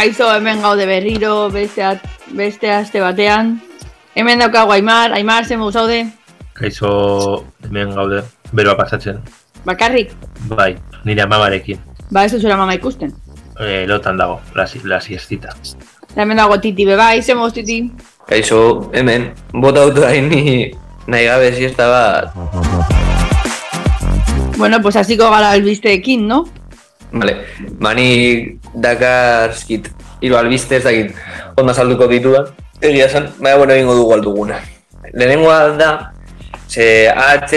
Kaixo hemen gaude berriro, beste, at, beste aste batean. Hemen daukagu Aimar, Aimar, zen zaude? Kaixo hemen gaude, beroa pasatzen. Bakarrik? Bai, nire amamarekin. Ba, ez duzura mama ikusten. E, lotan dago, la, la siestita. Hemen dago titi, bebai, zen titi? Kaixo, hemen, bota auto ni nahi gabe siesta bat. Bueno, pues hasiko gara albisteekin, no? Vale, bani Dakar skit, hiru albiste ez dakit, onda salduko ditudan. Egia esan, baina bueno egingo dugu alduguna. Lehenengoa da, ze AHT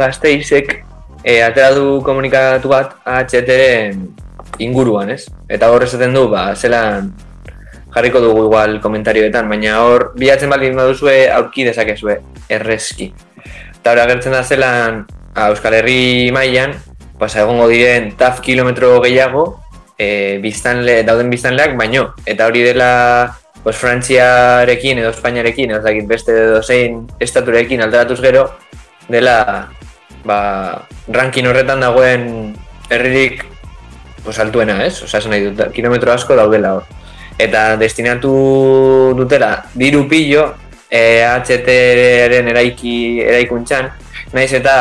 gazteizek e, atera du komunikatu bat AHT-ren inguruan, ez? Eta hor esaten du, ba, zelan jarriko dugu igual komentarioetan, baina hor bilatzen baldin baduzue aurki dezakezue errezki. Eta hor agertzen da zelan Euskal Herri mailan pasa egongo diren taf kilometro gehiago e, biztanle, dauden biztanleak baino. Eta hori dela pues, Frantziarekin edo Espainiarekin, edo zakit beste dozein estaturekin alderatuz gero, dela ba, rankin horretan dagoen herririk pues, altuena, ez? Osa, esan nahi dut, kilometro asko daudela hor. Eta destinatu dutela diru pillo e, HT-ren eraiki, eraikuntzan, naiz eta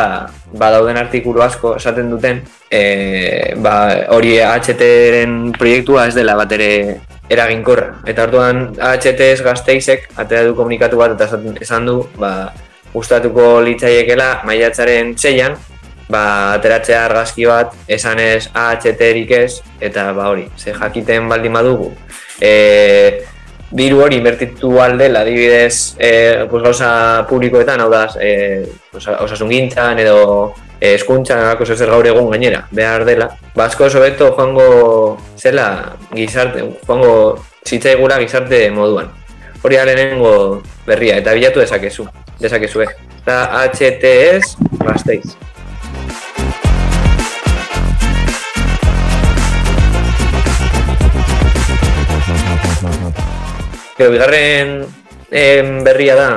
ba, dauden artikulu asko esaten duten e, ba, hori HT-ren proiektua ez dela bat ere eraginkorra. Eta orduan HTS gazteizek atera du komunikatu bat eta esan du ba, gustatuko litzaiekela maiatzaren txeian ba, ateratzea argazki bat esan ez AHT-erik ez eta ba hori, ze jakiten baldin badugu e, diru hori invertitu aldela, adibidez, e, pues, gauza publikoetan, hau da, e, pues, osasun gintzan edo eskuntzan, alako zer gaur egun gainera, behar dela. Basko oso beto joango zela gizarte, joango zitzaigura gizarte moduan. Hori lehenengo berria, eta bilatu dezakezu, dezakezu, Eta HTS gazteiz. Gero, bigarren em, berria da,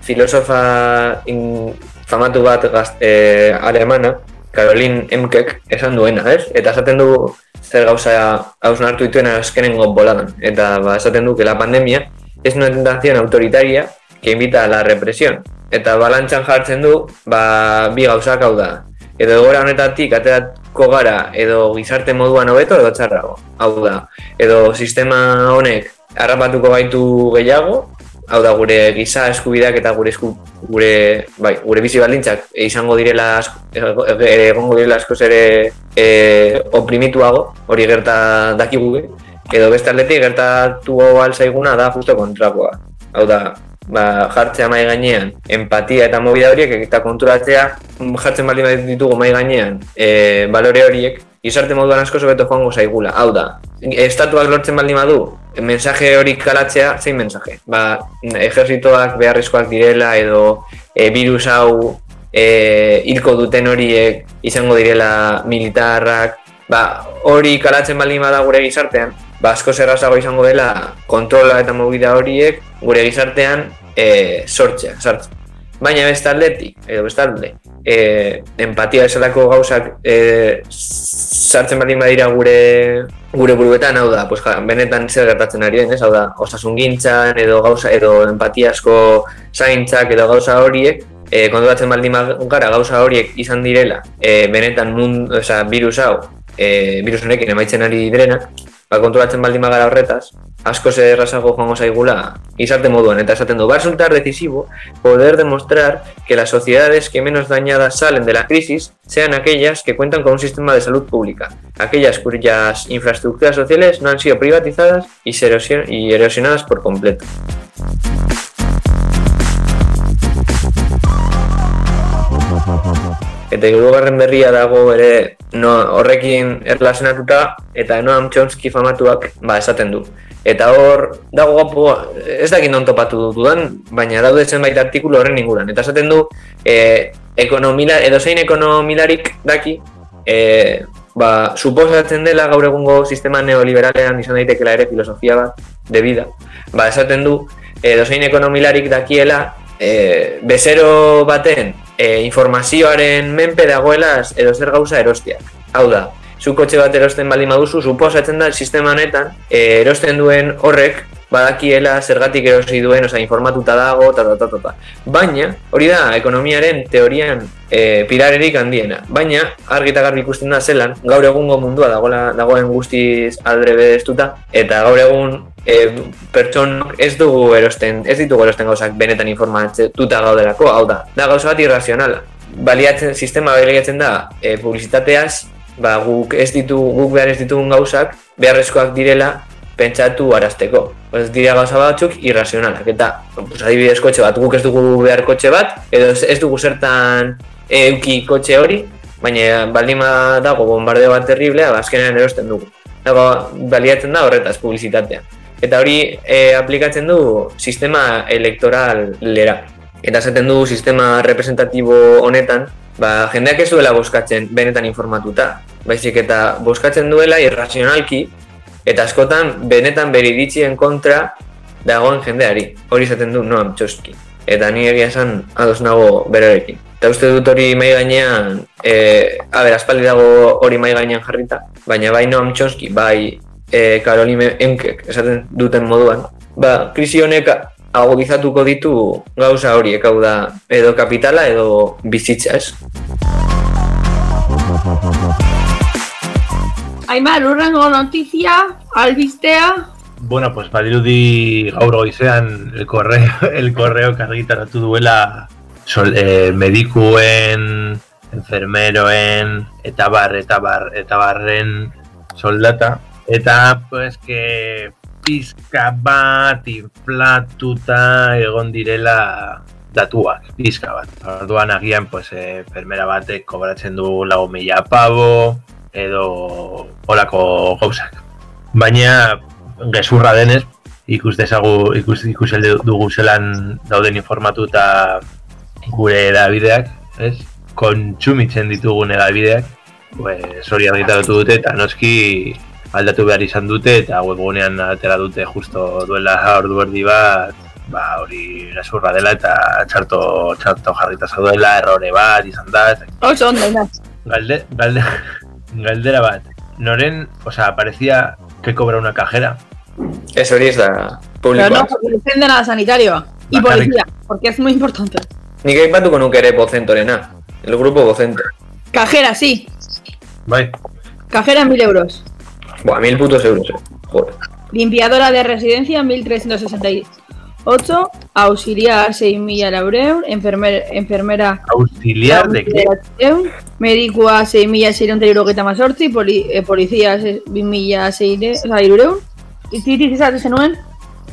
filosofa in, famatu bat gazt, e, alemana, Caroline Emkek, esan duena, ez? Eta esaten du zer gauza hausun hartu dituen azkenengo boladan. Eta ba, esaten du que la pandemia es una tentación autoritaria que invita a la represión. Eta balantzan jartzen du, ba, bi gauzak hau da. Edo gora honetatik aterako gara edo gizarte moduan hobeto edo txarrago. Hau da, edo sistema honek harrapatuko gaitu gehiago, hau da gure giza eskubideak eta gure esku, gure, bai, gure bizi baldintzak izango direla egongo direla askoz ere e, oprimituago, hori gerta dakigu edo beste atletik gertatu zaiguna da justo kontrakoa. Hau da, ba, jartzea mai gainean empatia eta movida horiek eta konturatzea jartzen baldin ditugu mai gainean e, balore horiek izarte moduan asko sobeto joango zaigula. Hau da, estatuak lortzen baldin badu, mensaje hori kalatzea, zein mensaje? Ba, ejerzitoak beharrezkoak direla edo e, virus hau e, hilko duten horiek izango direla militarrak, ba, hori kalatzen baldin bada gure gizartean, ba, asko zerrazago izango dela kontrola eta movida horiek gure gizartean e, sortzea, sartzea. Baina bestaldetik, edo bestalde, e, empatia esalako gauzak e, sartzen baldin badira gure gure buruetan, hau da, pues, benetan zer gertatzen ari den, ez? hau da, osasun gintzan, edo gauza, edo empatiasko zaintzak, edo gauza horiek, e, konturatzen baldin gara gauza horiek izan direla, e, benetan mund, oza, virus hau, e, virus honekin emaitzen ari direnak, ba, konturatzen baldin magara horretaz, asko ze errazago joango zaigula izarte moduan, eta esaten du, va a resultar decisivo poder demostrar que las sociedades que menos dañadas salen de la crisis sean aquellas que cuentan con un sistema de salud pública, aquellas cuyas infraestructuras sociales no han sido privatizadas y erosionadas por completo. Eta hirugarren berria dago ere no, horrekin erlazionatuta eta Noam Chomsky famatuak ba, esaten du. Eta hor dago gapo, ez dakit non topatu dudan, baina daude zenbait artikulu horren inguran. Eta esaten du, e, ekonomila, edo zein ekonomilarik daki, e, ba, suposatzen dela gaur egungo sistema neoliberalean izan daitekela ere filosofia bat, de vida. Ba, esaten du, edo zein ekonomilarik dakiela, e, bezero baten e, informazioaren menpe dagoela edo zer gauza erostiak. Hau da, zu kotxe bat erosten baldin baduzu, suposatzen da sistema honetan, e, erosten duen horrek, badakiela zergatik erosi duen, oza, informatuta dago, ta, ta, ta, ta. Baina, hori da, ekonomiaren teorian e, pirarerik handiena. Baina, argi eta garbi ikusten da zelan, gaur egungo mundua dagoela, dagoen guztiz aldrebe estuta, eta gaur egun e, pertsonok ez dugu erosten, ez ditugu erosten gauzak benetan informatuta gaudelako, hau da, da gauza bat irrazionala. Baliatzen, sistema baliatzen da, e, publizitateaz, ba, guk ez ditu, guk behar ez ditugun gauzak, beharrezkoak direla, pentsatu arazteko. Ez dira gauza batzuk irrazionalak. Eta, pues, adibidez kotxe bat, guk ez dugu behar kotxe bat, edo ez- dugu zertan euki kotxe hori, baina baldima dago bombardeo bat terriblea, ba, azkenean erosten dugu. Dago, baliatzen da horretaz publizitatea. Eta hori e, aplikatzen du sistema elektoral lera. Eta esaten du sistema representatibo honetan, ba, jendeak ez duela boskatzen benetan informatuta. Baizik eta boskatzen duela irrazionalki, eta askotan benetan bere iritzien kontra dagoen jendeari. Hori esaten du Noam Chomsky. Eta ni egia esan ados nago bererekin. Eta uste dut hori mai gainean, e, a ber, aspaldi dago hori mai gainean jarrita, baina bai Noam Chomsky, bai e, Caroline Emkek esaten duten moduan, ba, krisi honek agudizatuko ditu gauza horiek, hau da, edo kapitala edo bizitza, ez? Aimar, urrengo notizia, albistea, Bueno, pues badirudi gaur goizean el correo, el correo argitaratu duela sol, eh, medikuen, enfermeroen, eta bar, eta bar, eta barren soldata. Eta, pues, que pizka bat inflatuta egon direla datuak, pizka bat. Orduan agian, pues, enfermera batek kobratzen du lago mila pabo, edo olako gauzak. Baina, gezurra denez, ikus dezagu, ikus, ikus dugu zelan dauden informatuta gure edabideak, ez? Kontsumitzen ditugun edabideak, pues hori argitaratu dute eta noski aldatu behar izan dute eta webgunean atera dute justo duela ordu erdi bat ba hori gezurra dela eta txarto, txarto jarrita zaudela, errore bat izan da, oso ondo. Galde, galde, galdera bat. Noren, o sea, parecía que cobra una cajera. Ez hori ez da Pero publikoa. no, porque defienden a la sanitario y Bakarrik. policía, porque es muy importante. Nik aipatuko nuke ere Bocentorena, el grupo Vocento. Cajera, sí. Bai, Cajera, 1000 euros. Buah, mil putos euros, eh. Joder. Limpiadora de residencia, 1368. Auxiliar, 6.000 laureur. Enfermer, enfermera, auxiliar de qué? Medikua 6.638 poli, eh, polizia 2.000 oza, irureun. Itzitik esaten zenuen?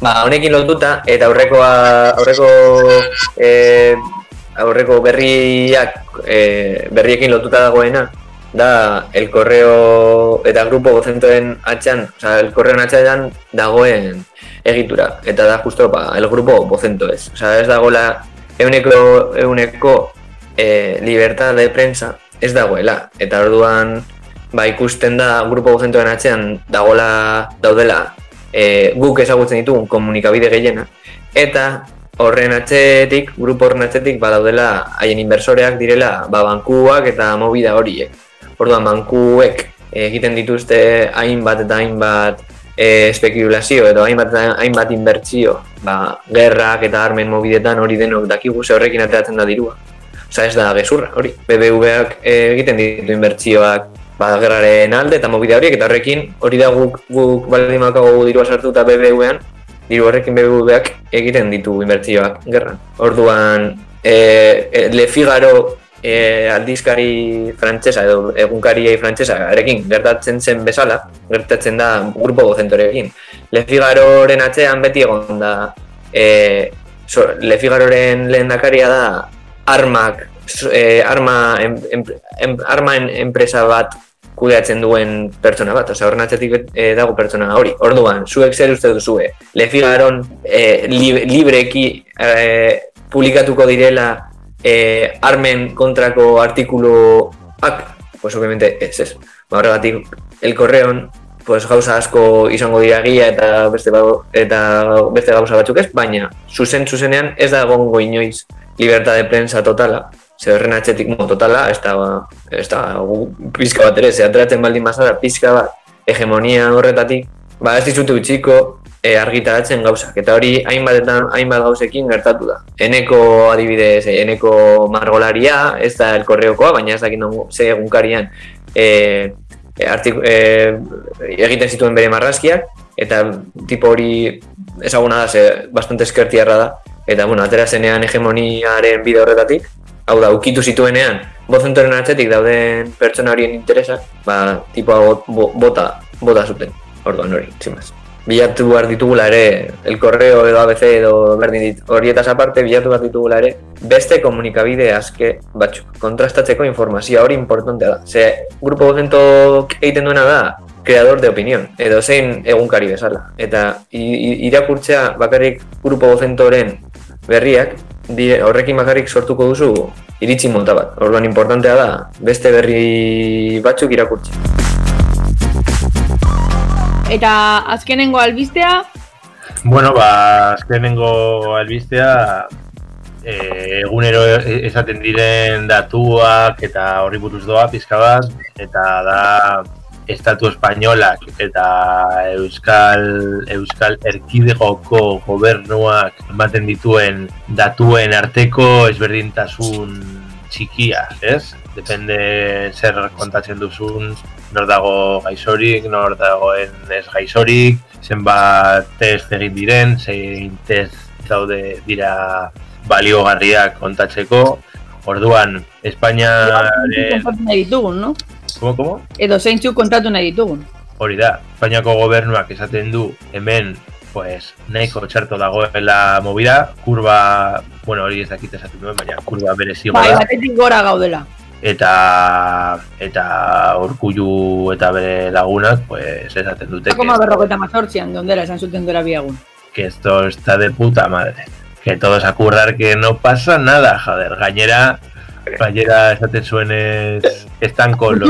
Ba, honekin lotuta, eta aurrekoa, aurreko, e, aurreko berriak, e, berriekin lotuta dagoena, da el correo eta grupo bocentoen atxan, oza, el correo atxan dagoen egitura, eta da justo ba, el grupo bocento ez. Oza, ez dagoela euneko, euneko e, libertad de prensa ez dagoela, eta orduan ba, ikusten da grupo bocentoen atxean dagoela daudela e, guk ezagutzen ditugun komunikabide gehiena, eta horren atzetik, grupo horren atzetik, badaudela haien inbersoreak direla ba, bankuak eta movida horiek. Orduan, bankuek egiten dituzte hainbat eta hainbat e, espekulazio edo hainbat eta hainbat inbertsio, ba, gerrak eta armen mobidetan hori denok dakigu ze horrekin ateratzen da dirua. Osa ez da gezurra, hori. BBVak eh, egiten ditu inbertsioak ba, gerraren alde eta mobide horiek eta horrekin hori da guk, guk baldin makago dirua sartuta BBVan diru horrekin BBVak egiten ditu inbertsioak gerran. Orduan e, e, Le Figaro e, aldizkari frantsesa edo egunkari frantsesa erekin gertatzen zen bezala, gertatzen da grupo docentorekin. Le Figaroren atzean beti egon da e, so, Le Figaroren lehendakaria da armak e, arma, em, em, em, arma en, enpresa bat kudeatzen duen pertsona bat, osea horren atzetik e, dago pertsona hori. Orduan, zuek zer uste duzue? Le Figaron e, lib, libreki e, publikatuko direla e, armen kontrako artikuluak, pues obviamente ez ez. Ba, horregatik, el correon, pues gauza asko izango dira egia eta beste ba- eta beste gauza batzuk ez, baina zuzen zuzenean ez da egongo inoiz libertad de prensa totala, ze horren atxetik mo totala, ez da, ez da, pizka bat ere, ze ateratzen baldin bazara, pizka bat, hegemonia horretatik, ba ez dizute utxiko e, argitaratzen gauzak, eta hori hainbatetan, hainbat gauzekin gertatu da. Eneko adibidez, eh, eneko margolaria, ez da el korreokoa, baina ez dakit nongo, ze egunkarian e, e, artik, e, egiten zituen bere marrazkiak, eta tipo hori ezaguna da, ze bastante eskertiarra da, eta bueno, atera zenean hegemoniaren bide horretatik, hau da, ukitu zituenean, bozentoren atzetik dauden pertsona horien interesak, ba, tipoa bot- bo- bota, bota zuten, orduan hori, zimaz. Bilatu behar ditugula ere, el correo edo ABC edo berdin dit, horietaz aparte, bilatu behar ditugula ere, beste komunikabide aske batzuk, kontrastatzeko informazioa hori importantea da. Ze, grupo bozento egiten duena da, kreador de opinión, edo zein egunkari bezala. Eta irakurtzea bakarrik grupo bozentoren berriak, dire, horrekin bakarrik sortuko duzu iritzi mota bat. Orduan importantea da, beste berri batzuk irakurtzea. Eta azkenengo albistea, Bueno, ba, azkenengo albistea, e, egunero esaten diren datuak eta horri buruz doa pizka bat, eta da Estatu Espainolak eta Euskal, Euskal Erkidegoko gobernuak ematen dituen datuen arteko ezberdintasun txikia, ez? Depende zer kontatzen duzun, nor dago gaixorik, nor dagoen ez gaixorik, zenbat test egin diren, zein test daude dira baliogarriak kontatzeko. Orduan, Espainiaren... kontatu nahi ditugun, no? Komo, komo? Edo zeintzu kontatu nahi ditugun. Hori da, Espainiako gobernuak esaten du hemen pues, nahiko txarto dagoela movida, kurba, bueno, hori ez dakit esaten duen, baina kurba berezi Bai, batetik gora gaudela. Eta eta orkullu eta bere lagunak, pues, esaten dute que, Koma berroketa mazortzian, dondera esan zuten dura biagun. que esto está de puta madre. Que todos a currar que no pasa nada, joder. Gainera, gainera esaten zuen es, están con los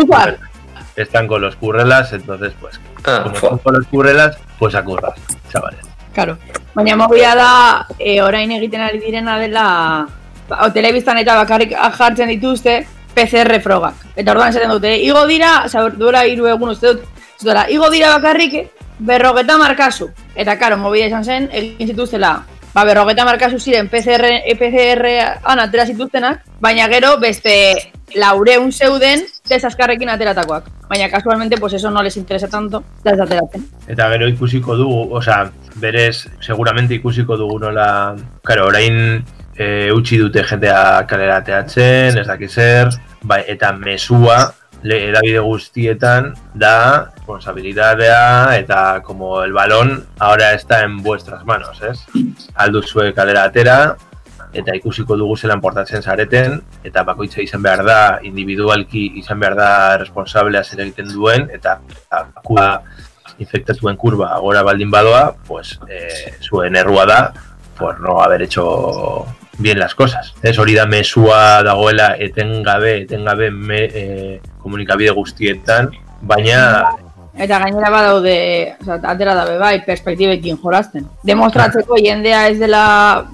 están con los currelas, entonces pues Ah, como están con los currelas, pues a currar, chavales. Claro. Baina mobila da, e, orain egiten ari direna dela, ba, o, telebistan eta bakarrik jartzen dituzte PCR frogak. Eta orduan esaten dute, igo dira, oza, duela hiru egun uste dut, ez duela, igo dira bakarrik berrogeta markazu. Eta karo, mobila izan zen, egin zituztela, ba, berrogeta markazu ziren PCR, PCR-an atera zituztenak, baina gero beste laureun zeuden test azkarrekin ateratakoak. Baina kasualmente, pues eso no les interesa tanto, da ateratzen. Eta gero ikusiko dugu, osea, berez, seguramente ikusiko dugu nola, claro, orain e, utzi dute jendea kalera ateatzen, ez dakit zer, bai, eta mesua, le, edabide guztietan da responsabilidadea eta como el balón ahora está en vuestras manos, ez? Alduzue kalera atera, eta ikusiko dugu zelan portatzen zareten, eta bakoitza izan behar da, individualki izan behar da responsablea zer egiten duen, eta akua infektatuen kurba gora baldin badoa, pues eh, zuen errua da por no haber hecho bien las cosas. Ez hori da mesua dagoela etengabe, etengabe me, eh, komunikabide guztietan, baina Eta gainera badaude, oza, atera dabe bai, perspektibekin jorazten. Demostratzeko jendea ez dela,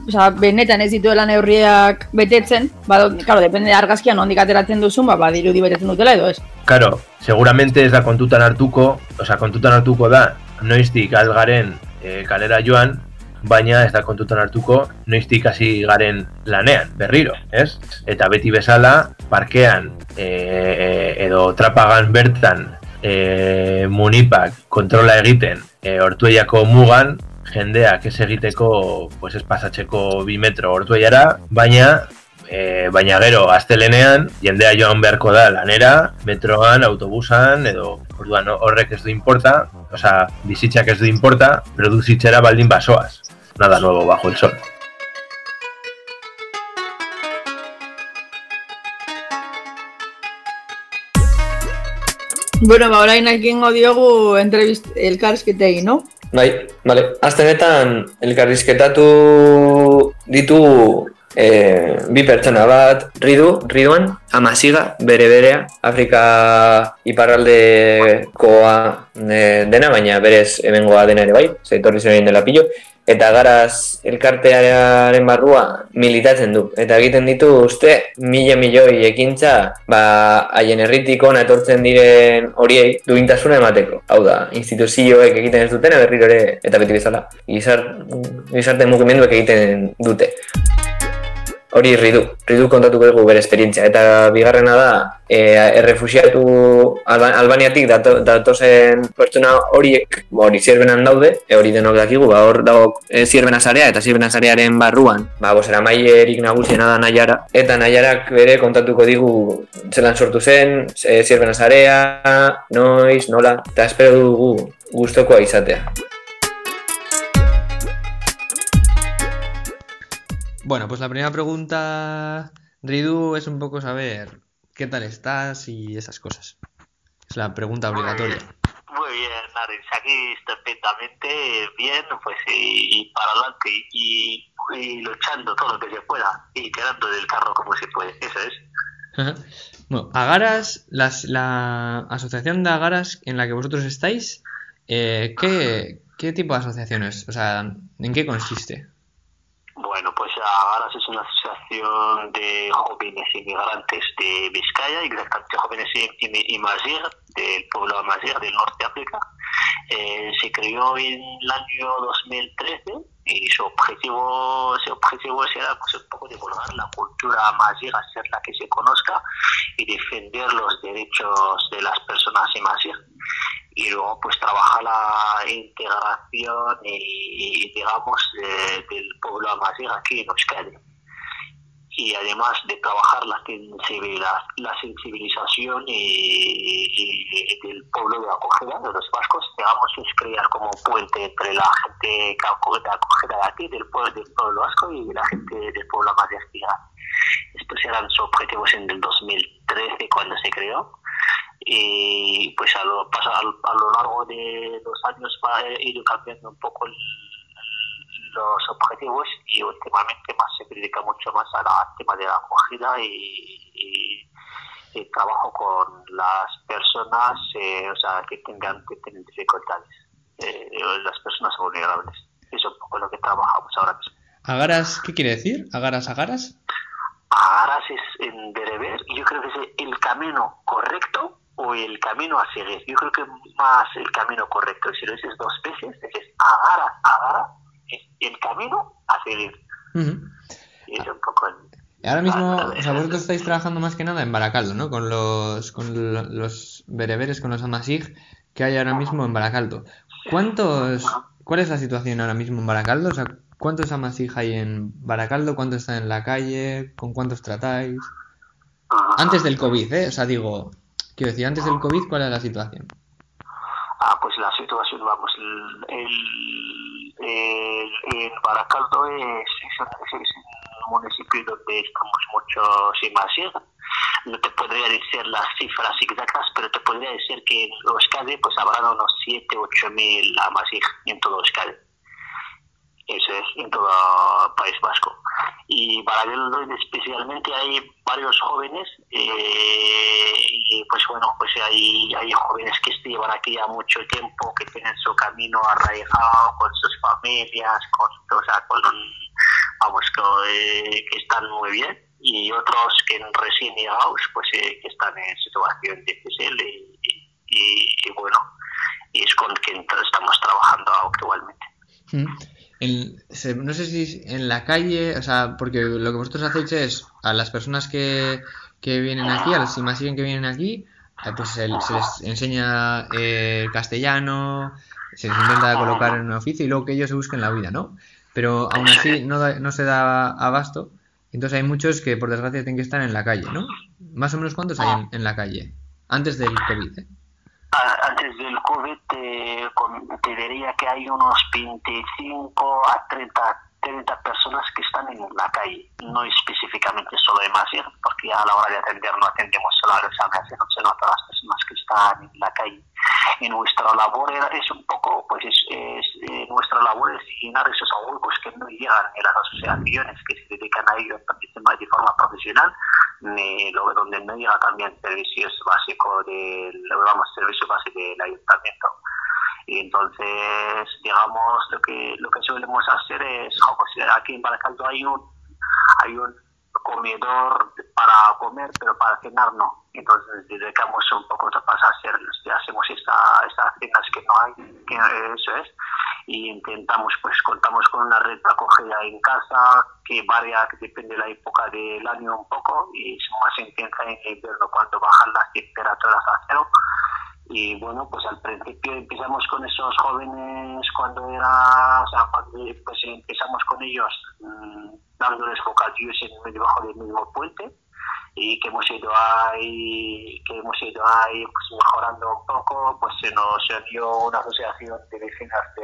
oza, benetan ez dituela neurriak betetzen, bado, claro, depende argazkian ondik ateratzen duzun, ba, badirudi betetzen dutela edo ez. Claro, seguramente ez da kontutan hartuko, osea, kontutan hartuko da, noiztik algaren e, kalera joan, baina ez da kontutan hartuko noiztik hasi garen lanean, berriro, ez? Eta beti bezala, parkean e, edo trapagan bertan e, munipak kontrola egiten e, ortueiako mugan, jendeak ez egiteko, pues ez pasatzeko bi metro ortueiara, baina e, baina gero astelenean jendea joan beharko da lanera, metroan, autobusan edo orduan horrek ez du importa, osea, bizitzak ez du importa, produzitzera baldin basoaz. Nada nuevo bajo el sol. Bueno, ba, orain ekingo diogu entrevist elkarrizketei, no? Bai, bale. Aztenetan elkarrizketatu ditu e, bi pertsona bat, Ridu, Riduan, Amasiga, bere berea, Afrika iparraldekoa e, dena, baina berez hemengoa dena ere bai, zeitorri zen dela pillo, eta garaz elkartearen barrua militatzen du. Eta egiten ditu uste mila milioi ekintza ba, haien herritik ona etortzen diren horiei duintasuna emateko. Hau da, instituzioek egiten ez dutena berriro ere eta beti bezala. Gizarte mugimenduek egiten dute hori ridu, ridu kontatuko dugu bere esperientzia. Eta bigarrena da, e, errefusiatu Alba, Albaniatik dato, datozen pertsona horiek, ba, hori zierbenan daude, e, hori denok dakigu, ba, hor dago e, zierbena zarea, eta zierbena zarearen barruan, ba, bosera maierik nagusiena da nahiara, eta nahiarak bere kontatuko digu zelan sortu zen, e, zierbena zarea, noiz, nola, eta espero dugu gustokoa izatea. Bueno, pues la primera pregunta, Ridu, es un poco saber qué tal estás y esas cosas. Es la pregunta obligatoria. Muy bien, Naris, aquí estupendamente bien, pues y, para adelante y, y, luchando todo lo que se pueda y quedando del carro como se puede, eso es. bueno, Agaras, las, la asociación de Agaras en la que vosotros estáis, eh, ¿qué, ¿qué tipo de asociación es? O sea, ¿en qué consiste? Agaras es una asociación de jóvenes inmigrantes de Vizcaya, exactamente jóvenes Amazigh, del pueblo Amazigh del norte de África. Eh, se creó en el año 2013 y su objetivo, su objetivo era pues, un poco divulgar la cultura Amazigh, hacer la que se conozca y defender los derechos de las personas Amazigh y luego pues trabaja la integración y, digamos del pueblo amazigh aquí en Euskadi y además de trabajar la sensibilidad, la sensibilización y, del pueblo de acogida de los vascos, digamos, es crear como puente entre la gente que acogida de aquí, del pueblo, del pueblo vasco y la gente del pueblo amazigh. Estos eran sus objetivos en el 2013 cuando se creó y pues a lo, a, lo largo de los años va a ir cambiando un poco los objetivos y últimamente más se dedica mucho más al tema de la acogida y, el trabajo con las personas eh, o sea, que tengan que tienen dificultades, eh, las personas vulnerables. Eso es un poco lo que trabajamos ahora mismo. ¿Agaras qué quiere decir? ¿Agaras, agaras? Agaras es en bereber y yo creo que es el camino correcto o el camino a seguir. Yo creo que más el camino correcto. Si lo dices dos veces, dices agarra, agarra, es el camino a seguir. Y es un poco el, Ahora mismo, o sea, vosotros estáis trabajando más que nada en Baracaldo, ¿no? Con los, con los bereberes, con los amasig que hay ahora mismo en Baracaldo. ¿Cuántos, cuál es la situación ahora mismo en Baracaldo? O sea, ¿cuántos amasig hay en Baracaldo? ¿Cuántos están en la calle? ¿Con cuántos tratáis? Antes del COVID, ¿eh? O sea, digo, Quiero decir, antes del COVID, ¿cuál era la situación? Ah, pues la situación, vamos, el, el, el, Baracaldo es, es, un municipio donde estamos muchos y más No te podría decir las cifras exactas, pero te podría decir que en Euskadi pues habrá unos 7, 8 mil amasig en todo Euskadi. Eso es, en todo el País Vasco. Y para verlo especialmente hay varios jóvenes, eh, y pues bueno, pues hay, hay jóvenes que llevan aquí ya mucho tiempo, que tienen su camino arraigado con sus familias, con, o sea, con, vamos, que, que están muy bien, y otros que recién llegados, pues eh, que están en situación difícil y, y, bueno, y es con quien estamos trabajando actualmente. Mm no sé si en la calle, o sea, porque lo que vosotros hacéis es a las personas que, que vienen aquí, a los siguen que vienen aquí, eh, pues se, les enseña eh, castellano, se les intenta colocar en un oficio y luego que ellos se busquen la vida, ¿no? Pero aún así no, no se da abasto, entonces hay muchos que por desgracia tienen que estar en la calle, ¿no? Más o menos cuántos hay en, en la calle, antes del COVID, ¿eh? Antes del COVID te, te, diría que hay unos 25 a 30, 30 personas que están en la calle, no específicamente solo de Masir, porque a la hora de atender no atendemos solo a los sino a todas las personas que están en la calle. Y nuestra labor es un poco, pues es, eh, nuestra labor es llenar esos grupos que no llegan en las asociaciones que se dedican a ello de forma profesional, ni lo, donde no llega también servicios básicos del, vamos, servicios básicos del ayuntamiento. Y entonces, digamos, lo que lo que solemos hacer es, aquí en Baracaldo hay un hay un comedor para comer, pero para cenar no. Entonces dedicamos un poco para hacer, hacemos esta, estas cenas que no hay, eso es, y intentamos, pues contamos con una red de acogida en casa que varía, que depende de la época del año un poco, y es más intensa en invierno cuando bajan las temperaturas a cero. Y bueno, pues al principio empezamos con esos jóvenes cuando era, o sea, cuando pues empezamos con ellos mmm, dándoles bocadillos en debajo del mismo puente y que hemos ido ahí, que hemos ido ahí pues, mejorando un poco, pues se nos dio una asociación de vecinas de,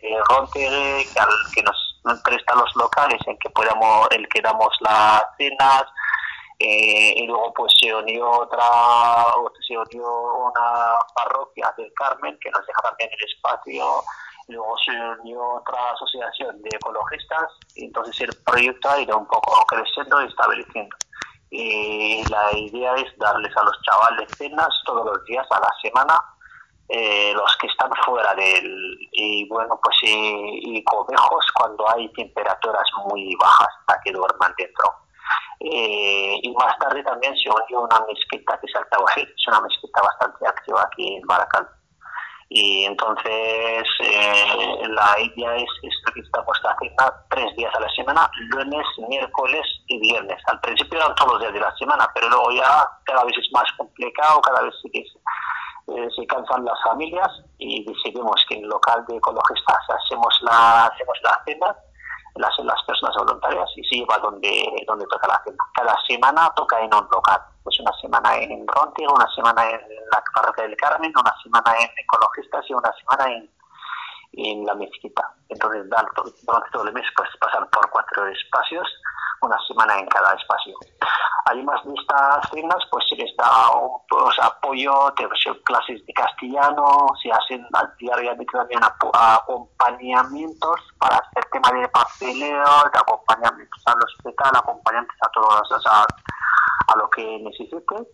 de que, al, que nos, nos presta los locales en que podamos, el que damos las cenas, eh, y luego pues se unió otra se unió una parroquia del Carmen que nos deja también el espacio. Luego se unió otra asociación de ecologistas. Y entonces el proyecto ha ido un poco creciendo y estableciendo. Y la idea es darles a los chavales cenas todos los días a la semana eh, los que están fuera del y bueno pues y, y cobejos cuando hay temperaturas muy bajas para que duerman dentro eh, y más tarde también se unió una mezquita que es Altawajid, es una mezquita bastante activa aquí en Baracal. Y entonces eh, la idea es, es que estamos haciendo tres días a la semana, lunes, miércoles y viernes. Al principio eran todos los días de la semana, pero luego ya cada vez es más complicado, cada vez se, eh, se cansan las familias y decidimos que en el local de ecologistas hacemos la, hacemos la cena las, las personas voluntarias y se lleva donde, donde toca la cena. Cada semana toca en un local. Pues una semana en Rontigo, una semana en la parroquia del Carmen, una semana en Ecologistas y una semana en, en la mezquita. Entonces, durante todo el mes pues pasan por cuatro espacios, una semana en cada espacio. Además de estas cenas, pues se les da pues, apoyo, de clases de castellano, se hacen diariamente también acompañamientos para hacer tema de papeleo, de acompañamientos al hospital, acompañantes a todos, sea, a lo que necesiten.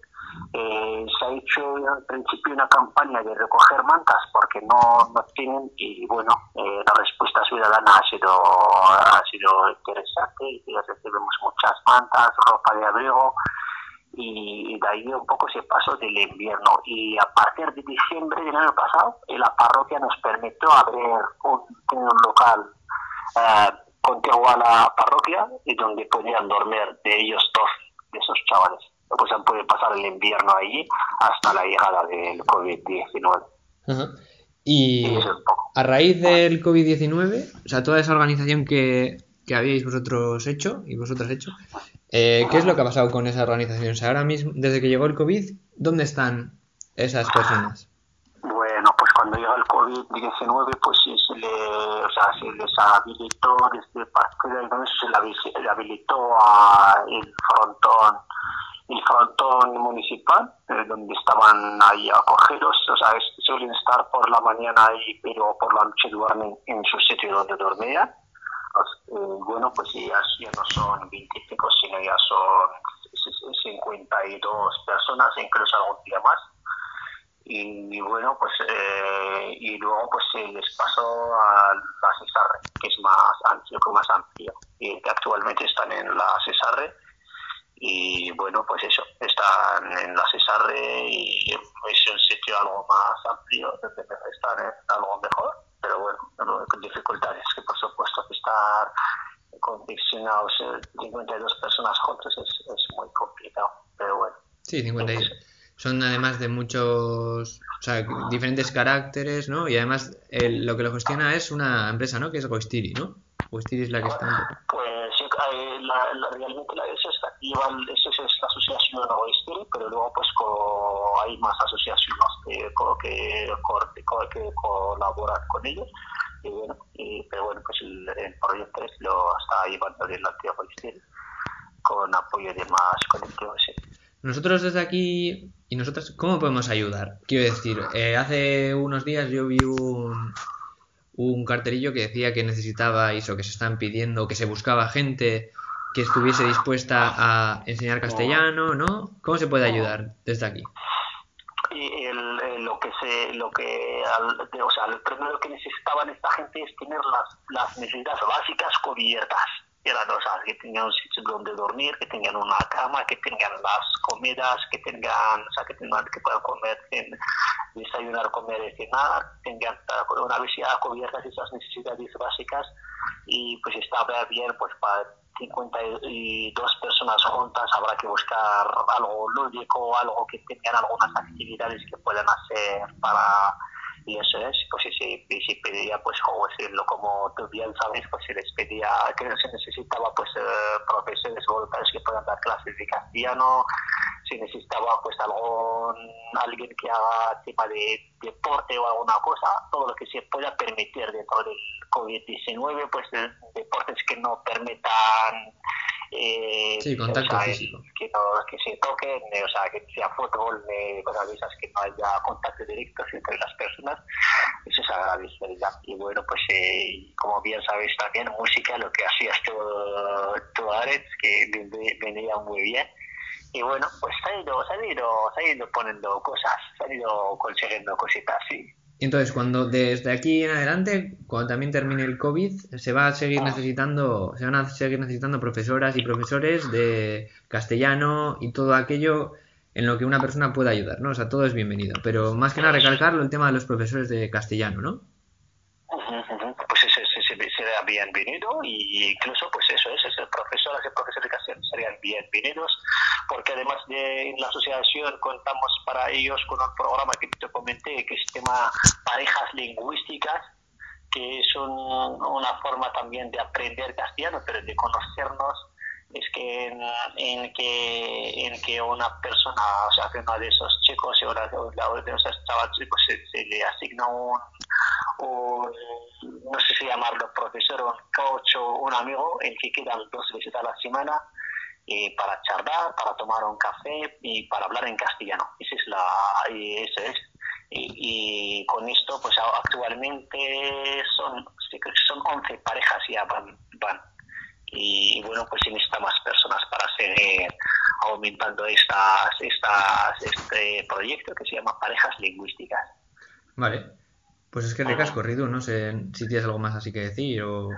Eh, se ha hecho al principio una campaña de recoger mantas porque no, no tienen y bueno, eh, la respuesta ciudadana ha sido, ha sido interesante y recibimos muchas mantas, ropa de abrigo y de ahí un poco se pasó del invierno. Y a partir de diciembre del año pasado la parroquia nos permitió abrir un, un local eh, contiguo a la parroquia y donde podían dormir de ellos dos, de esos chavales pues han podido pasar el invierno allí hasta la llegada del COVID-19. Ajá. Y es a raíz del COVID-19, o sea, toda esa organización que, que habíais vosotros hecho y vosotras hecho, eh, ¿qué es lo que ha pasado con esa organización? O sea, ahora mismo, desde que llegó el COVID, ¿dónde están esas personas? Bueno, pues cuando llega el COVID-19, pues sí se, le, o sea, se les habilitó, desde parte del se le habilitó a el frontón, el frontón municipal, eh, donde estaban ahí acogidos, o sea, es- suelen estar por la mañana ahí, pero por la noche duermen en su sitio donde dormían. Pues, eh, bueno, pues ya, ya no son 25, sino ya son 52 personas, incluso algún día más. Y bueno pues eh, y luego pues se les pasó a la CESARRE que es más amplio más amplio y actualmente están en la CESARRE y bueno pues eso están en la CESARRE y es un sitio algo más amplio donde están en algo mejor pero bueno no, con dificultades que por supuesto que estar condicionados eh, 52 personas juntos es, es muy complicado pero bueno Sí, 52. Son además de muchos, o sea, diferentes caracteres, ¿no? Y además el- lo que lo gestiona es una empresa, ¿no? Que es Goistiri, ¿no? Goistiri es la que está. Pues eh, la, la- realmente la esa está activa, es la asociación Oeste, pero luego pues co- hay más asociaciones co- que, co- que, co- que colaboran con ellos. Y bueno, y, pero bueno, pues el, el proyecto es lo está llevando adelante Oeste con apoyo de más colectivos. Nosotros desde aquí y nosotras, ¿cómo podemos ayudar? Quiero decir, eh, hace unos días yo vi un, un cartelillo que decía que necesitabais o que se están pidiendo, que se buscaba gente que estuviese dispuesta a enseñar castellano, ¿no? ¿Cómo se puede ayudar desde aquí? El, el- lo que eh, lo que, al- de- o sea, lo primero que necesitaban esta gente es tener las, las necesidades básicas cubiertas. Que tengan un sitio donde dormir, que tengan una cama, que tengan las comidas, que tengan, o que tengan, que puedan comer, desayunar, comer y cenar, tengan eh, una vez ya cubiertas esas necesidades básicas. Y pues estaba bien pues para 52 personas juntas habrá que buscar algo lúdico, algo que tengan algunas actividades que puedan hacer para y eso es, pues si se, si pedía pues como decirlo, como tú bien sabes, pues se les pedía que se necesitaba pues eh, profesores voluntarios que puedan dar clases de castellano, si necesitaba pues algún alguien que haga tema de deporte o alguna cosa, todo lo que se pueda permitir dentro del COVID-19, pues de- deportes que no permitan eh, Sí, contacto o sea, físico. que, no, que se toquen, eh, o sea, que sea fútbol, eh, cosas de esas, que no haya contacto directo entre las personas, eso se agradece, ¿verdad? Y bueno, pues eh, como bien sabéis también, música, lo que hacías tú, tú Aretz, que ven- venía muy bien. Y bueno, pues se ha ido, se ha ido, se ha ido poniendo cosas, se ha ido consiguiendo cositas, sí. Entonces, cuando desde aquí en adelante, cuando también termine el COVID, se va a seguir necesitando, se van a seguir necesitando profesoras y profesores de castellano y todo aquello en lo que una persona pueda ayudar, ¿no? O sea, todo es bienvenido. Pero más que nada recalcarlo el tema de los profesores de castellano, ¿no? Pues ese, ese, ese será bienvenido y incluso pues eso es, ese profesoras y profesores de castellano serían bienvenidos porque además de en la asociación contamos para ellos con un programa que te comenté que se llama parejas lingüísticas que es un- una forma también de aprender castellano pero de conocernos es que en, en que en que una persona o sea que uno de esos chicos y una de, esos chavales pues se, se le asigna un un, no sé si llamarlo profesor o un coach o un amigo, el que quedan dos veces a la semana eh, para charlar, para tomar un café y para hablar en castellano. Esa es la, y eso es. Y, y con esto, pues actualmente son, son 11 parejas ya van, van. Y bueno, pues se necesita más personas para seguir aumentando estas, estas, este proyecto que se llama Parejas Lingüísticas. Vale. Pues es que recasco, Ridu, no sé si tienes algo más así que decir o...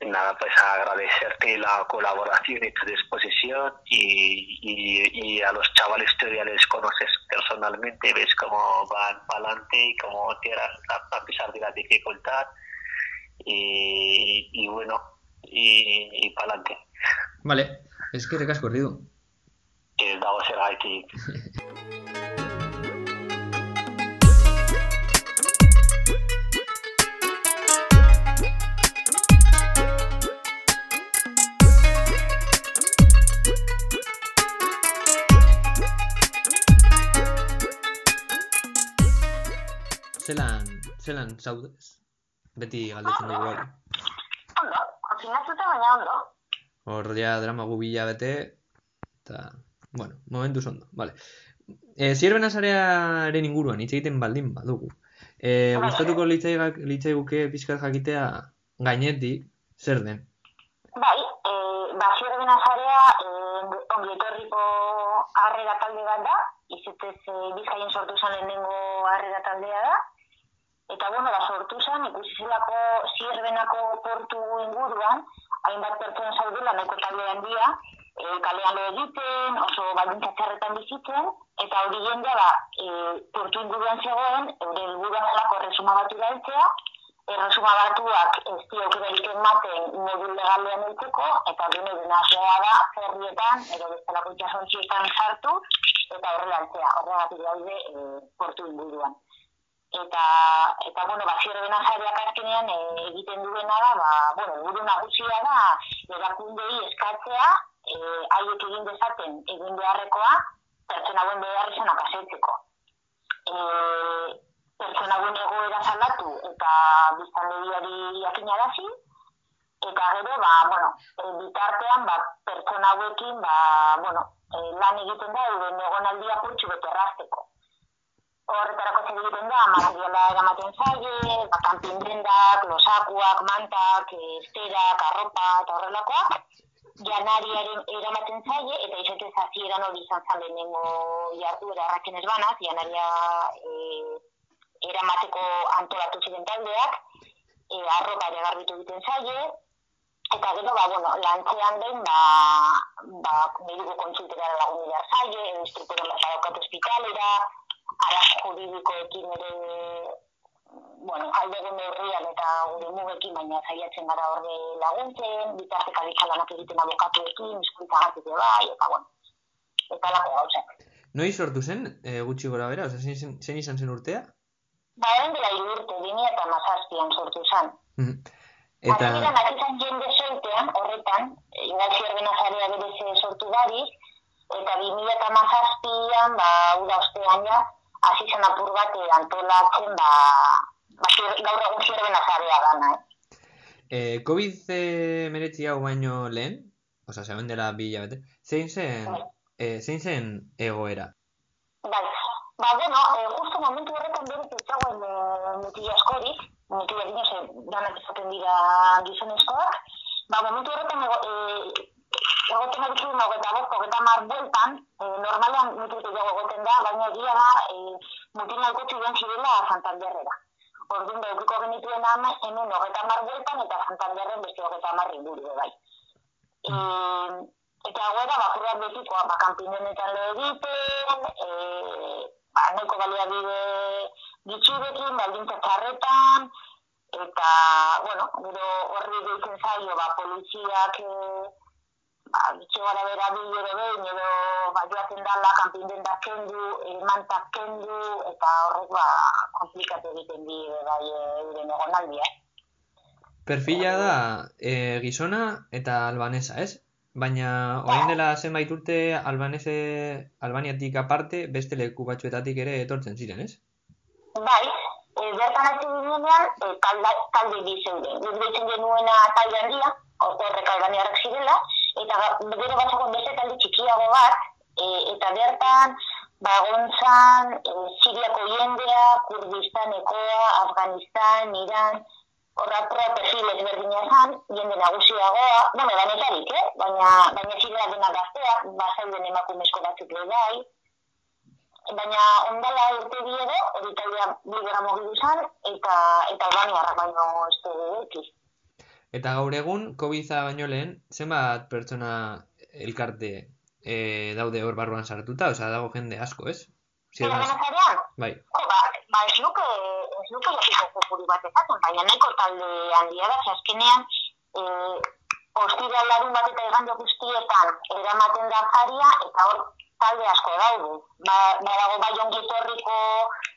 Nada, pues agradecerte la colaboración y tu disposición y, y, y a los chavales tú ya les conoces personalmente, ves cómo van para adelante y cómo tiran a, a pesar de la dificultad y, y bueno, y, y para adelante. Vale, es que recasco, Ridu. Que dago será aquí. Zelan, zelan zaudez? Beti galdetzen dugu hori. Baina ondo. Hor ja drama gubila bete, eta, bueno, momentuz ondo, vale. E, zierbena zarearen inguruan hitz egiten baldin badugu. E, gustatuko litzaigak- litzaiguke pixkat jakitea gainetik zer den. Bai, e, basio bena zarea e, ongi etorriko harrera talde bat da, izetez e, bizkaien sortu zen lehenengo harrera taldea da, eta bueno, ba, sortu zen, ikusi zelako zierbenako portu inguruan, hainbat pertsona zaudela nahiko talde handia, e, kalean lo egiten, oso baldintza txarretan bizitzen, eta hori jendea ba, e, portu inguruan zegoen, eure helburua zelako resuma batu heltzea, erresuma batuak ez dio aukerarik ematen modu legalean heltzeko, eta hori nahi dena zera da herrietan, edo bestelako itxasontzietan sartu, eta horrela heltzea, horregatik daude e, portu inguruan. Eta, eta bueno, ba, zierbena zareak azkenean e, egiten duena da, ba, bueno, helburu nagusia da, erakundei eskatzea, e, haiek egin dezaten egin beharrekoa, pertsona hauen behar izanak asetzeko. E, pertsona hauen egoera salatu eta biztanleriari jakinarazi, eta gero, ba, bueno, e, bitartean, ba, pertsona hauekin, ba, bueno, e, lan egiten da, euren egonaldia purtsu bete errazteko. Horretarako zer egiten da, materiala eramaten zaie, kanpin dendak, losakuak, mantak, e, esterak, arropa eta horrelakoak, janariaren eramaten zaie, eta izatez hasieran hori izan zan lehenengo jardu erarraken ez janaria e, eramateko antolatu ziren taldeak, e, arropa ere garbitu egiten zaie, eta gero, ba, bueno, lantzean den, ba, ba, mediku kontsultera lagun behar zaie, instruktoren bat badaukat hospitalera, arazo juridikoekin ere bueno, aldegun neurrian eta gure mugekin, baina zaiatzen gara horre laguntzen, bitartek aditza lanak egiten abokatuekin, eskuntza gatik bai, eta bueno, eta lako gauzak. Noi sortu zen, e, gutxi gora bera, oza, zein, zein izan zen urtea? Ba, egin dela irurte, bini eta mazazpian sortu zen. Mhm. Eta... Eta, Eta... Eta izan jende soltean, horretan, igual zierben azarea berez sortu gari, eta bini eta mazazpian, ba, uda ostean ja, hasi zen apur bat eh, antolatzen, ba, ba, gaur egun zierben azarea dana, eh? e, COVID meretzi hau baino lehen, oza, zegoen dela bi hilabete, zein zen, e, zein zen egoera? Bai, ba, bueno, eh, justo momentu horretan berez ez dagoen eh, mutila askorik, mutila egin ze danak izaten dira gizonezkoak, ba, momentu horretan eh, egoten ari ziren hogeita bost, hogeita mar bueltan, eh, normalean mutil gehiago egoten da, baina egia da eh, mutil nahiko ziren zirela Santanderrera. Orduan, daukiko genituen ama, hemen hogeita mar bueltan eta Santanderren beste hogeita mar inguru bai. Eh, eta goera, ba, purrat betikoa, ba, kanpinenetan lo egiten, eh, ba, nahiko baliabide gitxirekin, baldintza txarretan, eta, bueno, gero horri deitzen zaio, ba, poliziak, eh, ba, gitxo gara bera bi edo behin, edo, ba, joaten dala, kanpinen da kendu, emantak kendu, eta horrek, ba, komplikatu egiten di, bai, eh, euren egonaldia, eh? Perfila da e, gizona eta albanesa, ez? Baina orain dela zenbait urte albanese, Albaniatik aparte beste leku batzuetatik ere etortzen ziren, ez? Bai, e, bertan hasi ginenean, e, talde, talde bi zeuden. Guk deitzen genuena talde handia, hor- horrek albaniarrak zirela, eta gero bat zegoen beste talde txikiago bat, e, eta bertan, ba, egon zan, e, Siriako jendea, Kurdistanekoa, Afganistan, Iran, horra pro perfil ezberdina zan, jende nagusiagoa, bueno, danetarik, eh? Baina, baina zirela dena gazteak, bazauden emakumezko batzuk bai, baina ondala urte bi edo, hori taldea bidera mugidu zan, eta, eta albaniarrak baino ez dugu. Eta gaur egun, COVID-a baino lehen, zenbat pertsona elkarte e, daude hor barruan sartuta, osea, dago jende asko, ez? Zer bai, Jo, ba, ba ez nuke, ez nuke jakiko kopuru bat ezaten, baina nahiko talde handia da, ze azkenean, e, ostira larun bat eta igande guztietan eramaten da jaria, eta hor talde asko daude. Ba, badago bai ongitorriko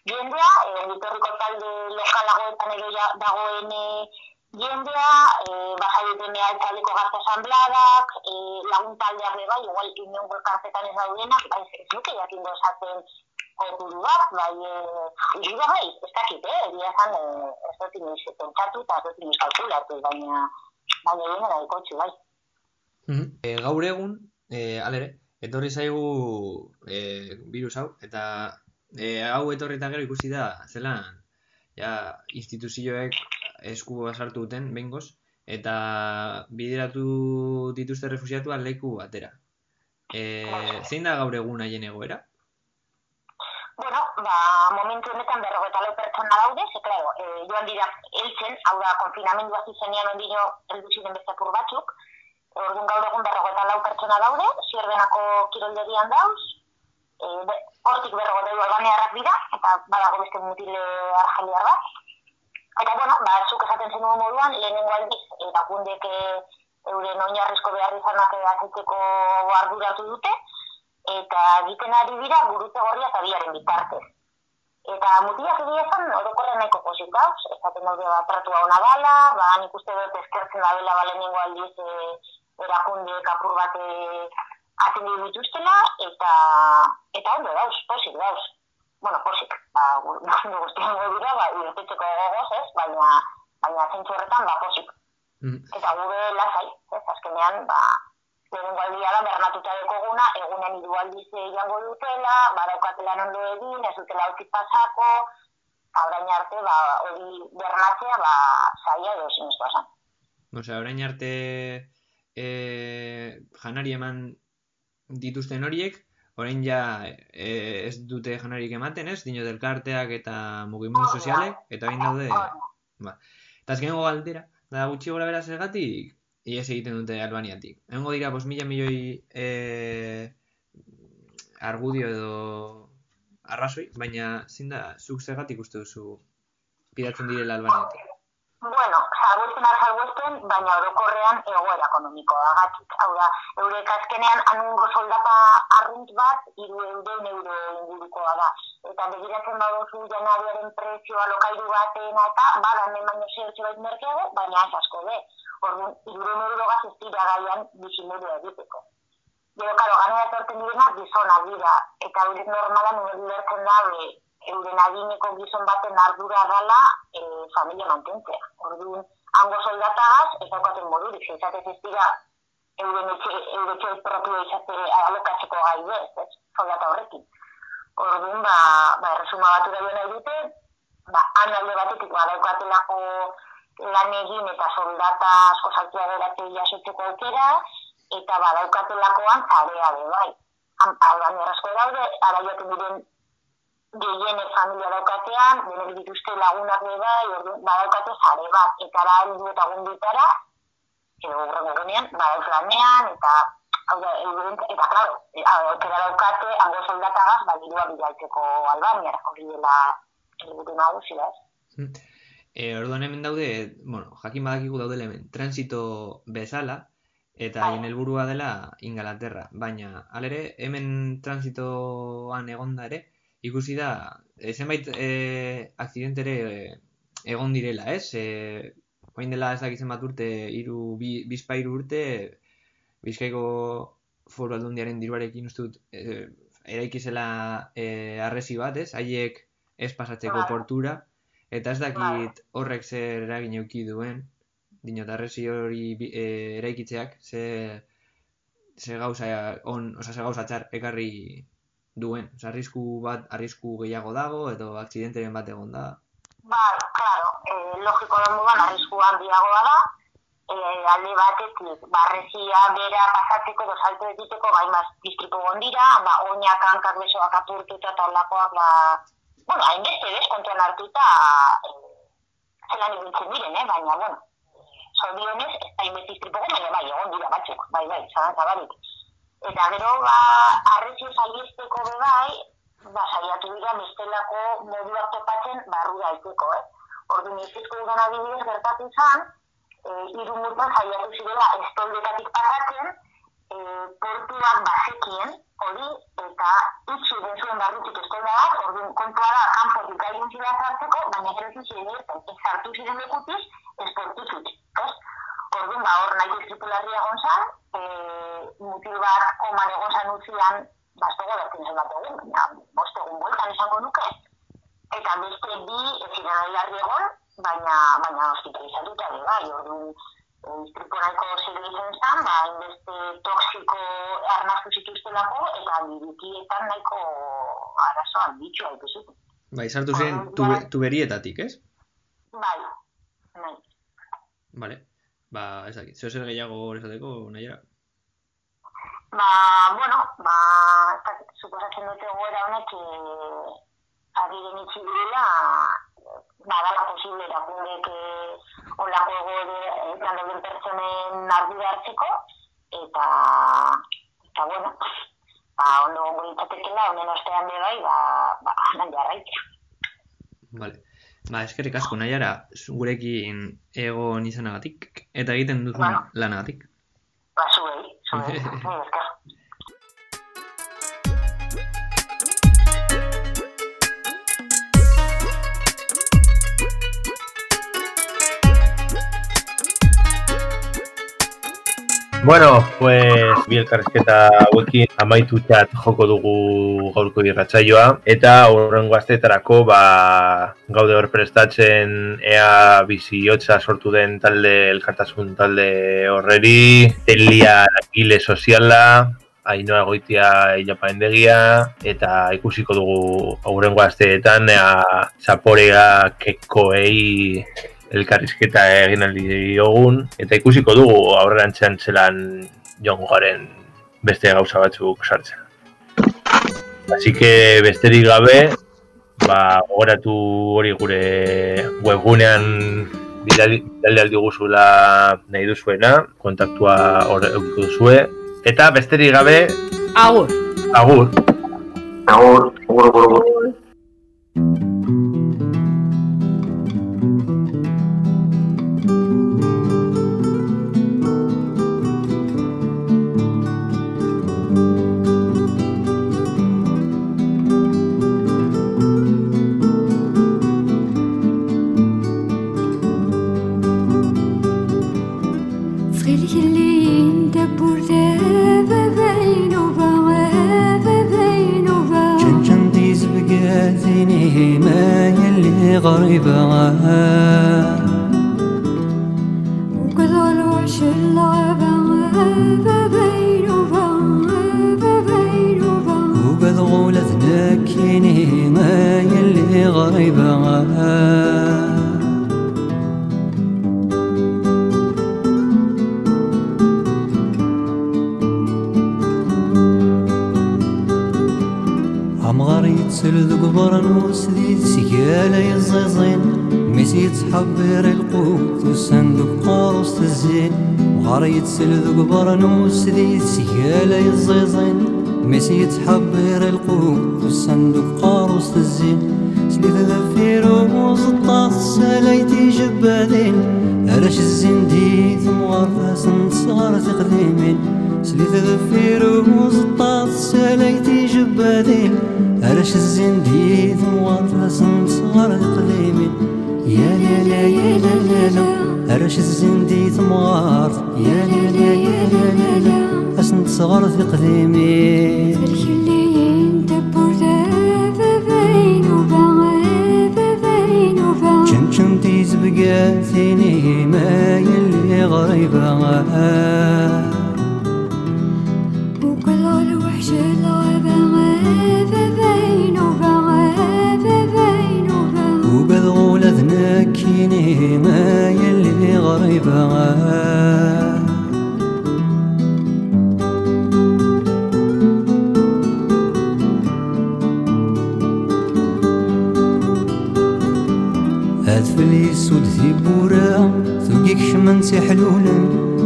jendea, e, ongitorriko talde lokalagoetan ere dagoen e, jendea, e, bajaitene altzaldeko gazte asambladak, e, lagun taldeak ere bai, igual inongo elkartetan ez daudenak, bai, ez nuke jakingo esaten kopuru bat, bai, e, irura bai, ez dakit, eh, egia zan, e, ez dut inoiz pentsatu eta ez dut inoiz kalkulatu, baina, baina egin nahiko txu, bai. Mhm. E, gaur egun, e, alere, etorri zaigu e, virus hau, eta e, hau etorri eta gero ikusi da, zelan, ja, instituzioek esku sartu duten, bengoz, eta bideratu dituzte refusiatuak leku batera. E, zein da gaur egun haien egoera? Bueno, ba, momentu honetan berrogeta lau pertsona daude, ze, claro, e, joan dira heltzen, hau da, konfinamendu hasi zenean ondino heldu ziren beste apur batzuk, orduan gaur egun berrogeta lau pertsona daude, zierbenako kirolderian dauz, e, hortik berrogeta lau albaniarrak dira, eta badago beste mutile argeliar bat. Eta, bueno, ba, zuk esaten zenuen moduan, lehenengo aldiz, erakundek e, euren oinarrizko behar izanak aziteko arduratu dute, eta egiten ari dira gurutze gorria eta biaren bitartez. Eta mutilak egia esan, orokorren nahiko posik dauz, esaten daude bat tratua ona dala, ba, nik uste dut eskertzen dabela ba lehenengo aldiz e, erakunde kapur bat atendu dituztela, eta, eta ondo dauz, posik dauz. Bueno, posik, ba, gu- guztien dira, ba, irtetzeko gogoz, ez, baina, baina zentzu horretan, ba, posik. Mhm. Eta gure lasai, ez, azkenean, ba, lehenengo aldia da bernatuta dekoguna, egunen hiru aldiz jango dutela, badaukatela ondo egin, ez dutela utzi pasako, orain arte, ba, hori bernatzea, ba, zaila edo ezinezkoa zen. Osea, orain arte e, janari eman dituzten horiek, orain ja e, ez dute janarik ematen, ez? Dino delkarteak eta mugimendu sozialek, eta orain daude... Ba. Eta azkenengo galdera, da gutxi gora bera zergatik, ies egiten dute Albaniatik. Egongo dira, bos mila milioi e, argudio edo arrazoi, baina zin da, zuk zergatik uste duzu pidatzen direla Albaniatik? Bueno, salbuesten salbuesten, baina orokorrean egoera ekonomikoa gatik. Hau da, eurek azkenean anungo soldata arrunt bat, iru euren euro ingurukoa da. Eta begiratzen baduzu janariaren prezioa lokairu baten eta bada hemen baino zertxe bait merkeago, baina ez asko be. Orduan, iruren euro gaz ez dira gaian bizimuru egiteko. Gero, karo, ganera torten direna, gizona dira. Eta eurek normalan, nire lertzen da, euren adineko gizon baten ardura dela e, familia mantentzea. Orduan, hango soldatagaz, ez daukaten modurik, izatez ez dira euren etxe, euren etxe propio izate alokatzeko gai bez, ez, soldata horrekin. Orduan, ba, ba erresuma batu da nahi dute, ba, han alde batetik badaukatelako lan egin eta soldata asko saltua beratzen jasotzeko aukera, eta badaukatelakoan zarea be bai. Alban errasko daude, ara diren gehienek familia daukatean, denek dituzte lagunak bai, badaukate zare bat, eta da heldu eta gunditara, edo horrengo gunean, badauk lanean, eta hau da, eta klaro, aukera daukate, hango soldatagaz, badirua bilaltzeko Albania, hori dela helburu nagusi da. Hmm. E, orduan hemen daude, bueno, jakin badakigu daude hemen, transito bezala, eta bai. haien helburua dela Ingalaterra, baina alere hemen transitoan egonda ere, ikusi da, e, zenbait e, akzidentere e, egon direla, ez? E, Oain dela ez dakitzen bat urte, iru, bi, bizpa iru urte, bizkaiko foru aldundiaren diruarekin ustut, e, eraikizela e, arresi bat, ez? Haiek ez pasatzeko bai. portura, eta ez dakit bai. horrek zer eragin euki duen, dinot, arresi hori e, eraikitzeak, ze, ze gauza, on, oza, ze gauza txar ekarri duen? Osa, arrisku bat, arrisku gehiago dago, edo akzidenteren bat egon da? Bai, claro, eh, logiko da mugan arrisku handiagoa da, eh, alde batetik, barrezia bera pasatzeko edo salto egiteko, bai maz distripo gondira, ba, oinak hankak besoak apurtuta eta olakoak, ba, bueno, hainbeste bez, kontuan hartuta, eh, zelan ibiltzen diren, eh? baina, bueno, zorionez, ez da hainbeste distripo baina bai, egon dira batzuk, bai, bai, zaran zabarik. Eta gero, ba, arrezio saliesteko bebai, ba, saiatu dira bestelako moduak topatzen barru daiteko, eh? Ordu nizizko dugan adibidez gertatu izan, e, iru mutan saiatu zirela estoldetatik pasatzen, e, portuak bazekien, hori, eta itxu den zuen barrutik estolda bat, ordu kontua da, kanpotik gailun zira zartzeko, baina gero ziren ez zartu ziren lekutiz, ez portutik, ez? Orduan, ba, hor nahi tripularria gonzan, e, mutil bat koman egon zan utzian, basto bertin zen bat egun, baina bost egun bueltan izango nuke. Eta beste bi, ez ziren nahi larri egon, baina, baina hospitalizatuta ere bai, orduan, e, tripu nahiko zire izan zan, ba, inbeste toksiko arnaztu zituztelako, eta dirikietan nahiko arazoan bitxua ikusitu. Bai, sartu zen tube, tuberietatik, ez? Bai, bai. Vale. Ba, ez dakit, zer gehiago esateko, nahiera? Ba, bueno, ba, ez dakit, suposatzen dute goera honek, eh, ari genitzi direla, ba, dala posible erakundek eh, olako egoere, eh, plan den pertsonen ardu hartzeko, eta, eta, bueno, ba, ondo gongo honen ostean be bai, ba, ba, nan jarraitzea. Vale. Ba, eskerrik asko nahiara, gurekin egon izanagatik, eta egiten duzun bueno. lanagatik. Ba, zuei, zuei, Bueno, pues bi elkarrizketa hauekin amaitu txat joko dugu gaurko irratsaioa. Eta aurrengo asteetarako ba gaude hor prestatzen ea bizihotza sortu den talde elkartasun talde horreri, telia gile soziala, Ainoa goitia ilapa endegia, eta ikusiko dugu aurrengo asteetan ea zaporea kekoei elkarrizketa egin aldi diogun, eta ikusiko dugu aurrerantzean zelan joan garen beste gauza batzuk sartzen. Así que besterik gabe, ba, gogoratu hori gure webgunean bidali aldi guzula nahi duzuena, kontaktua hor duzue. Eta besterik gabe, Agur. agur. Agur, agur, agur, agur. سلذ قبر نوس ذي سيالة يزيزين. ميسي يتحبير القوق والصندوق قاروس تزين سليث ذفيرو وزطاس ساليتي جبالين. أرش الزين ديت ثمغرفاس صغار تقديمين. سليث ذفيرو وزطاس ساليتي جبالين. أرش الزين ديت ثمغرفاس صغار تقديمين. يا لا لا يا لا لا لا. أرش الزين ديث مغار يا لا لا يا لا لا لا أسنت burde ve beynuva ve beynuva جنجنتي زبقاتني ما يلي غريبة. عيني ما يلي غريبة أثفلي سود في بورا ثقيك شمن سحلولا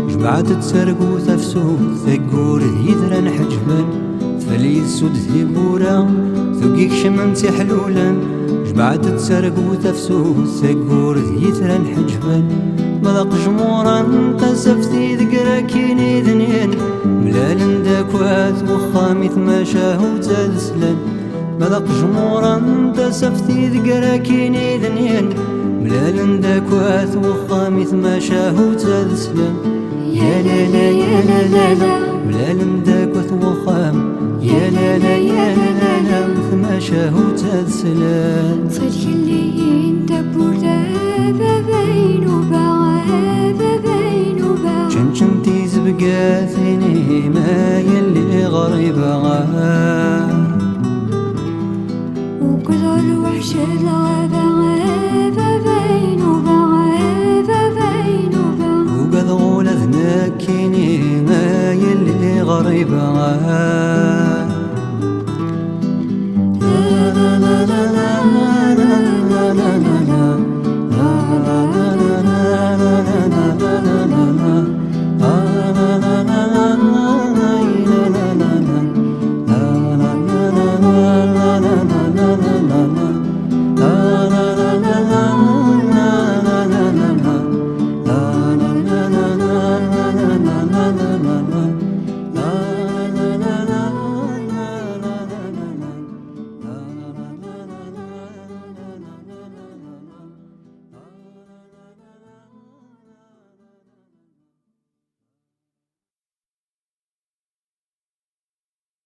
جبعت تسرقو تفسو ثقور هيدرا حجبا ثفلي سود في بورا ثقيك شمن سحلولا جبعت تسرق وتفسوس سقور ذيثرا حجبا ملق جمورا قسفتي ذقرا كيني ذنين ملال داك واث وخامي ثماشاه وتسلا ملق جمورا قسفتي ذقرا كيني ذنين ملال داك واث وخامي ثماشاه وتسلا يا لا لا يا لا لا لا. ولا لمداك وثوخام. يا لا لا يا لا لا لا. وثما شاهو تسلام صلي اللي انت بوردا بابين وبابا بابين وبابا شمشم تيز بقاثيني ما يلي غريبة وكل الوحش الغابة غابة بين وبابا غريب عن